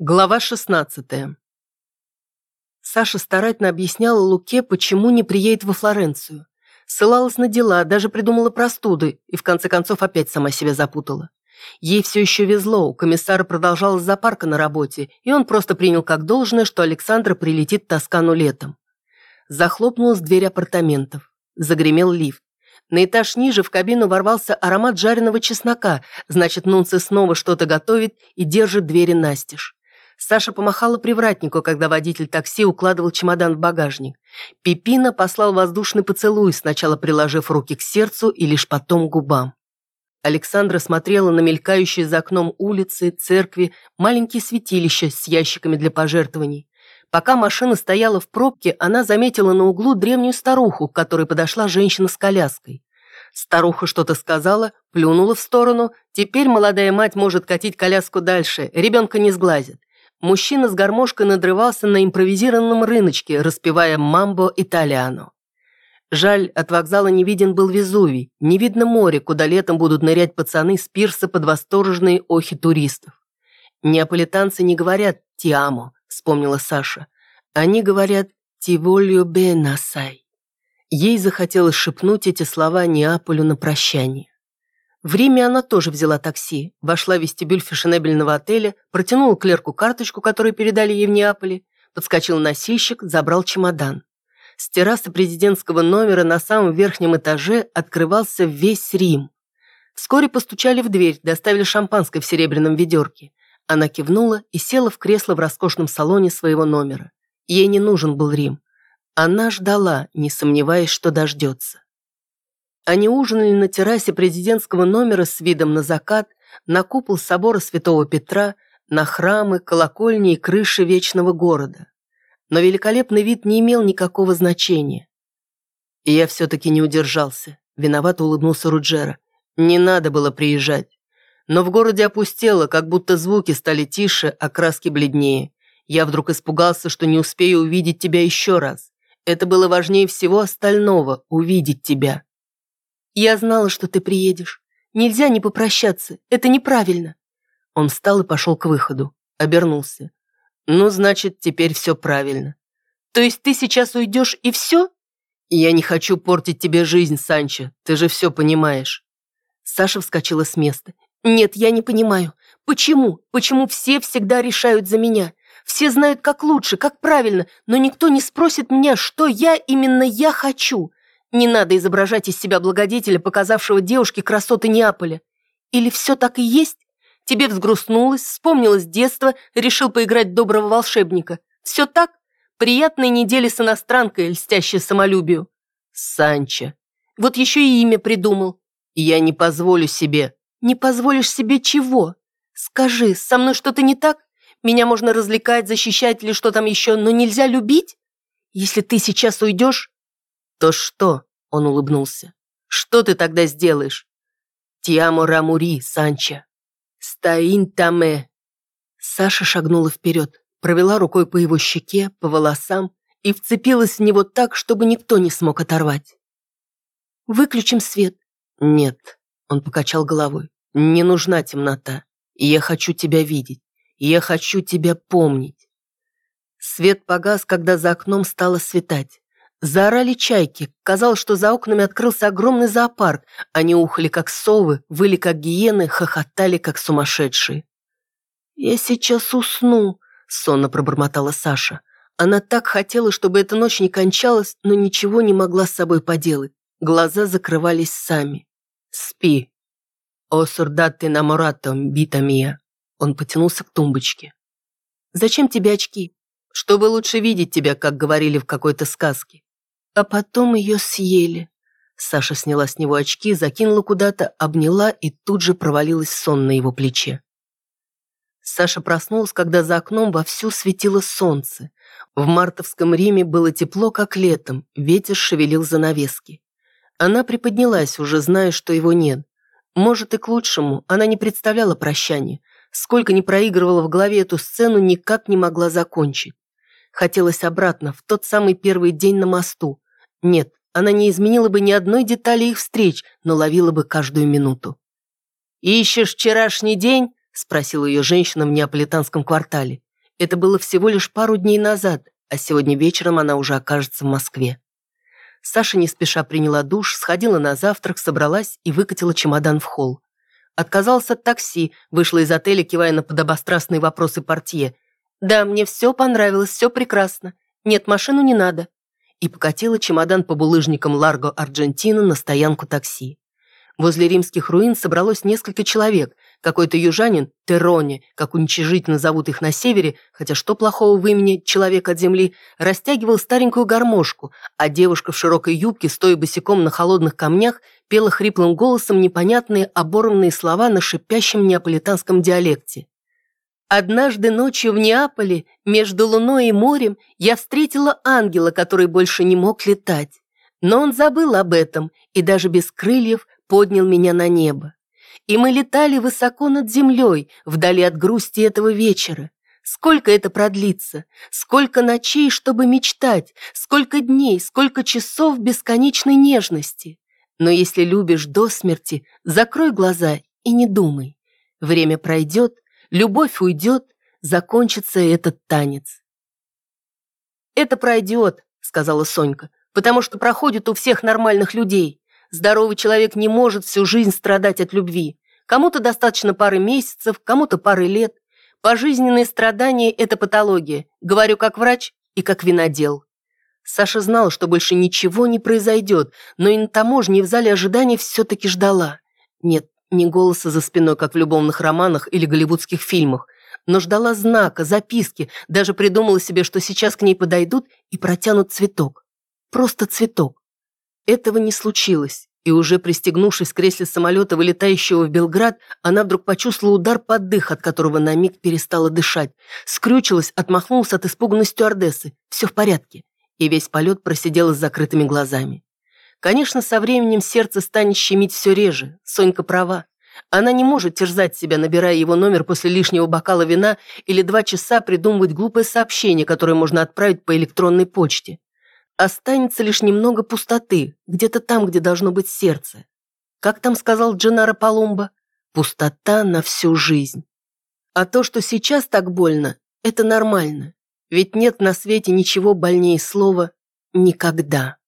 Глава 16 Саша старательно объясняла Луке, почему не приедет во Флоренцию. Ссылалась на дела, даже придумала простуды и в конце концов опять сама себя запутала. Ей все еще везло, у комиссара продолжалась запарка на работе, и он просто принял как должное, что Александра прилетит в Тоскану летом. Захлопнулась дверь апартаментов. Загремел лифт. На этаж ниже в кабину ворвался аромат жареного чеснока, значит, Нунце снова что-то готовит и держит двери настежь. Саша помахала привратнику, когда водитель такси укладывал чемодан в багажник. Пипина послал воздушный поцелуй, сначала приложив руки к сердцу и лишь потом к губам. Александра смотрела на мелькающие за окном улицы, церкви, маленькие святилища с ящиками для пожертвований. Пока машина стояла в пробке, она заметила на углу древнюю старуху, к которой подошла женщина с коляской. Старуха что-то сказала, плюнула в сторону. Теперь молодая мать может катить коляску дальше, ребенка не сглазит. Мужчина с гармошкой надрывался на импровизированном рыночке, распевая «Мамбо Италиано». Жаль, от вокзала не виден был Везувий, не видно море, куда летом будут нырять пацаны с пирса под восторженные охи туристов. Неаполитанцы не говорят «тиамо», вспомнила Саша. Они говорят «ти волью бенасай». Ей захотелось шепнуть эти слова Неаполю на прощание. В Риме она тоже взяла такси, вошла в вестибюль фешенебельного отеля, протянула клерку карточку, которую передали ей в Неаполе, подскочил носильщик, забрал чемодан. С террасы президентского номера на самом верхнем этаже открывался весь Рим. Вскоре постучали в дверь, доставили шампанское в серебряном ведерке. Она кивнула и села в кресло в роскошном салоне своего номера. Ей не нужен был Рим. Она ждала, не сомневаясь, что дождется. Они ужинали на террасе президентского номера с видом на закат, на купол собора Святого Петра, на храмы, колокольни и крыши вечного города. Но великолепный вид не имел никакого значения. И я все-таки не удержался. Виновато улыбнулся Руджера. Не надо было приезжать. Но в городе опустело, как будто звуки стали тише, а краски бледнее. Я вдруг испугался, что не успею увидеть тебя еще раз. Это было важнее всего остального – увидеть тебя. «Я знала, что ты приедешь. Нельзя не попрощаться. Это неправильно». Он встал и пошел к выходу. Обернулся. «Ну, значит, теперь все правильно». «То есть ты сейчас уйдешь и все?» «Я не хочу портить тебе жизнь, Санчо. Ты же все понимаешь». Саша вскочила с места. «Нет, я не понимаю. Почему? Почему все всегда решают за меня? Все знают, как лучше, как правильно, но никто не спросит меня, что я именно я хочу. Не надо изображать из себя благодетеля, показавшего девушке красоты Неаполя. Или все так и есть? Тебе взгрустнулось, вспомнилось детство, решил поиграть доброго волшебника. Все так? Приятные недели с иностранкой, льстящей самолюбию. Санчо. Вот еще и имя придумал. Я не позволю себе. Не позволишь себе чего? Скажи, со мной что-то не так? Меня можно развлекать, защищать или что там еще, но нельзя любить? Если ты сейчас уйдешь, «То что?» – он улыбнулся. «Что ты тогда сделаешь?» «Тиамо рамури, Санчо. Стаин таме». Саша шагнула вперед, провела рукой по его щеке, по волосам и вцепилась в него так, чтобы никто не смог оторвать. «Выключим свет». «Нет», – он покачал головой. «Не нужна темнота. Я хочу тебя видеть. Я хочу тебя помнить». Свет погас, когда за окном стало светать. Заорали чайки. Казалось, что за окнами открылся огромный зоопарк. Они ухали, как совы, выли, как гиены, хохотали, как сумасшедшие. «Я сейчас усну», — сонно пробормотала Саша. Она так хотела, чтобы эта ночь не кончалась, но ничего не могла с собой поделать. Глаза закрывались сами. «Спи». «О, сурдатте наморато, бита мия». Он потянулся к тумбочке. «Зачем тебе очки?» «Чтобы лучше видеть тебя, как говорили в какой-то сказке. А потом ее съели. Саша сняла с него очки, закинула куда-то, обняла и тут же провалилась сон на его плече. Саша проснулась, когда за окном вовсю светило солнце. В мартовском Риме было тепло, как летом, ветер шевелил занавески. Она приподнялась, уже зная, что его нет. Может, и к лучшему, она не представляла прощания. Сколько не проигрывала в голове эту сцену, никак не могла закончить. Хотелось обратно, в тот самый первый день на мосту, нет, она не изменила бы ни одной детали их встреч, но ловила бы каждую минуту. «Ищешь вчерашний день?» – спросила ее женщина в неаполитанском квартале. Это было всего лишь пару дней назад, а сегодня вечером она уже окажется в Москве. Саша не спеша приняла душ, сходила на завтрак, собралась и выкатила чемодан в холл. Отказался от такси, вышла из отеля, кивая на подобострастные вопросы портье. «Да, мне все понравилось, все прекрасно. Нет, машину не надо». И покатила чемодан по булыжникам Ларго Аргентина на стоянку такси. Возле римских руин собралось несколько человек. Какой-то южанин, Терони, как уничижительно зовут их на севере, хотя что плохого в имени «человек от земли», растягивал старенькую гармошку, а девушка в широкой юбке, стоя босиком на холодных камнях, пела хриплым голосом непонятные оборванные слова на шипящем неаполитанском диалекте. «Однажды ночью в Неаполе, между луной и морем, я встретила ангела, который больше не мог летать. Но он забыл об этом и даже без крыльев поднял меня на небо. И мы летали высоко над землей, вдали от грусти этого вечера. Сколько это продлится? Сколько ночей, чтобы мечтать? Сколько дней, сколько часов бесконечной нежности? Но если любишь до смерти, закрой глаза и не думай. Время пройдет, любовь уйдет, закончится этот танец. «Это пройдет», — сказала Сонька, «потому что проходит у всех нормальных людей. Здоровый человек не может всю жизнь страдать от любви. Кому-то достаточно пары месяцев, кому-то пары лет. Пожизненные страдания – это патология. Говорю как врач и как винодел. Саша знала, что больше ничего не произойдет, но и на таможне, и в зале ожидания все-таки ждала. Нет, не голоса за спиной, как в любовных романах или голливудских фильмах, но ждала знака, записки, даже придумала себе, что сейчас к ней подойдут и протянут цветок. Просто цветок. Этого не случилось, и уже пристегнувшись в кресле самолета, вылетающего в Белград, она вдруг почувствовала удар под дых, от которого на миг перестала дышать. Скрючилась, отмахнулась от испуганной стюардессы. Все в порядке. И весь полет просидела с закрытыми глазами. Конечно, со временем сердце станет щемить все реже. Сонька права. Она не может терзать себя, набирая его номер после лишнего бокала вина или два часа придумывать глупое сообщение, которое можно отправить по электронной почте. Останется лишь немного пустоты, где-то там, где должно быть сердце. Как там сказал Дженаро Палумба? Пустота на всю жизнь. А то, что сейчас так больно, это нормально. Ведь нет на свете ничего больнее слова «никогда».